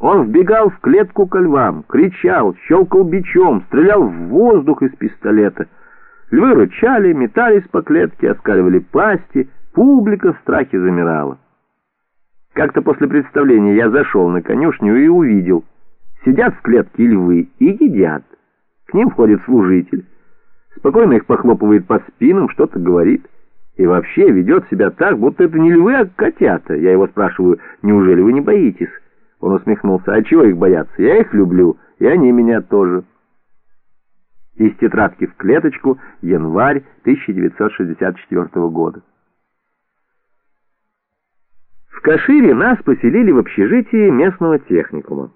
Он вбегал в клетку ко львам, кричал, щелкал бичом, стрелял в воздух из пистолета. Львы рычали, метались по клетке, оскаливали пасти, публика в страхе замирала. Как-то после представления я зашел на конюшню и увидел. Сидят в клетке львы и едят. К ним входит служитель. Спокойно их похлопывает по спинам, что-то говорит. И вообще ведет себя так, будто это не львы, а котята. Я его спрашиваю, неужели вы не боитесь? Он усмехнулся. А чего их бояться? Я их люблю, и они меня тоже. Из тетрадки в клеточку, январь 1964 года. В Кашире нас поселили в общежитии местного техникума.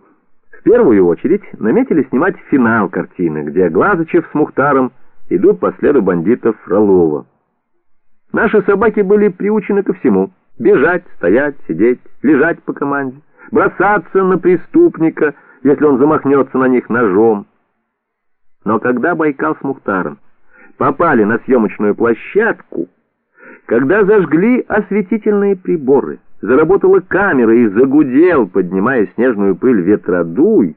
В первую очередь наметили снимать финал картины, где Глазычев с Мухтаром идут по следу бандитов Фролова. Наши собаки были приучены ко всему — бежать, стоять, сидеть, лежать по команде бросаться на преступника, если он замахнется на них ножом. Но когда Байкал с Мухтаром попали на съемочную площадку, когда зажгли осветительные приборы, заработала камера и загудел, поднимая снежную пыль ветродуй,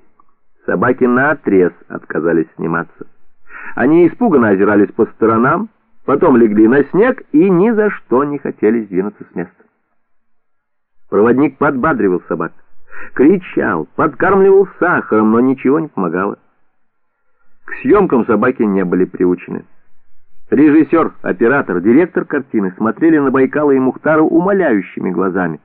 собаки наотрез отказались сниматься. Они испуганно озирались по сторонам, потом легли на снег и ни за что не хотели сдвинуться с места. Проводник подбадривал собак кричал, подкармливал сахаром, но ничего не помогало. К съемкам собаки не были приучены. Режиссер, оператор, директор картины смотрели на Байкала и Мухтара умоляющими глазами.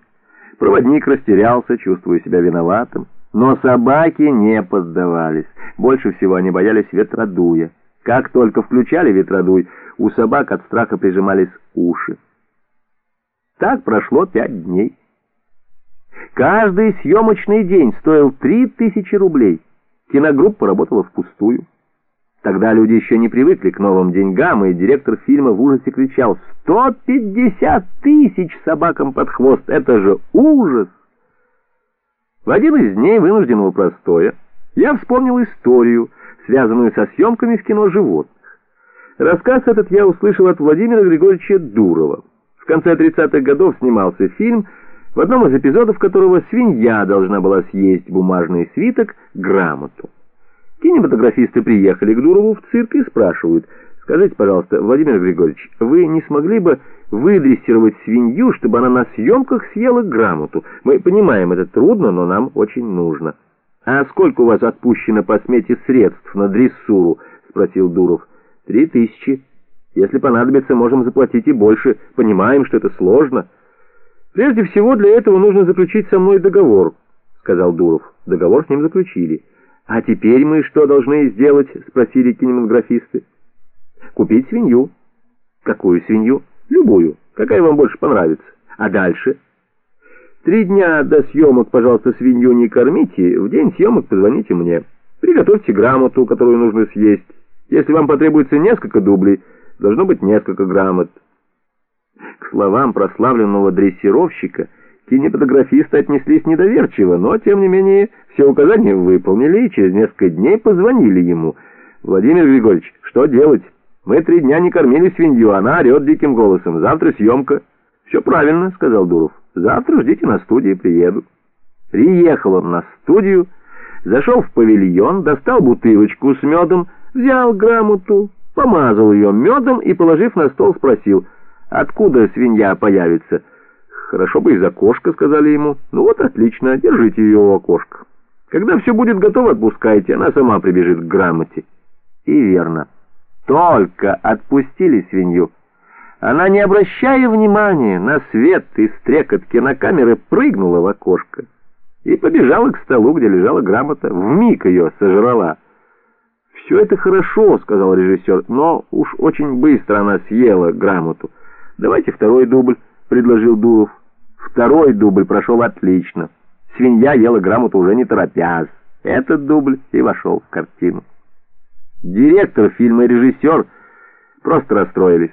Проводник растерялся, чувствуя себя виноватым. Но собаки не поддавались. Больше всего они боялись ветродуя. Как только включали ветродуй, у собак от страха прижимались уши. Так прошло пять дней. Каждый съемочный день стоил три тысячи рублей. Киногруппа работала впустую. Тогда люди еще не привыкли к новым деньгам, и директор фильма в ужасе кричал «Сто пятьдесят тысяч собакам под хвост! Это же ужас!» В один из дней вынужденного простоя я вспомнил историю, связанную со съемками в кино животных. Рассказ этот я услышал от Владимира Григорьевича Дурова. В конце 30-х годов снимался фильм «Связь» в одном из эпизодов которого свинья должна была съесть бумажный свиток грамоту. Кинематографисты приехали к Дурову в цирк и спрашивают, «Скажите, пожалуйста, Владимир Григорьевич, вы не смогли бы выдрессировать свинью, чтобы она на съемках съела грамоту? Мы понимаем, это трудно, но нам очень нужно». «А сколько у вас отпущено по смете средств на дрессуру?» — спросил Дуров. «Три тысячи. Если понадобится, можем заплатить и больше. Понимаем, что это сложно». «Прежде всего для этого нужно заключить со мной договор», — сказал Дуров. Договор с ним заключили. «А теперь мы что должны сделать?» — спросили кинематографисты. «Купить свинью». «Какую свинью?» «Любую. Какая вам больше понравится. А дальше?» «Три дня до съемок, пожалуйста, свинью не кормите. В день съемок позвоните мне. Приготовьте грамоту, которую нужно съесть. Если вам потребуется несколько дублей, должно быть несколько грамот». К словам прославленного дрессировщика кинематографисты отнеслись недоверчиво, но, тем не менее, все указания выполнили и через несколько дней позвонили ему. «Владимир Григорьевич, что делать? Мы три дня не кормили свинью, она орет диким голосом. Завтра съемка». «Все правильно», — сказал Дуров. «Завтра ждите на студии, приеду». Приехал он на студию, зашел в павильон, достал бутылочку с медом, взял грамоту, помазал ее медом и, положив на стол, спросил — Откуда свинья появится? Хорошо бы из окошка, сказали ему. Ну вот отлично, держите ее у окошка. Когда все будет готово, отпускайте, она сама прибежит к грамоте. И верно. Только отпустили свинью. Она, не обращая внимания на свет и стрекот кинокамеры, прыгнула в окошко и побежала к столу, где лежала грамота. Вмиг ее сожрала. «Все это хорошо», — сказал режиссер, — «но уж очень быстро она съела грамоту». «Давайте второй дубль», — предложил Дуров. Второй дубль прошел отлично. Свинья ела грамоту уже не торопясь. Этот дубль и вошел в картину. Директор фильма и режиссер просто расстроились.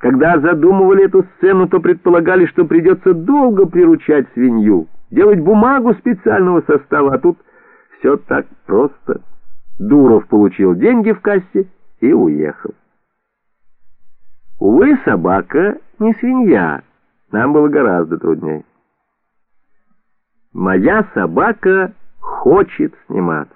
Когда задумывали эту сцену, то предполагали, что придется долго приручать свинью, делать бумагу специального состава, а тут все так просто. Дуров получил деньги в кассе и уехал. Увы, собака не свинья. Нам было гораздо труднее. Моя собака хочет сниматься.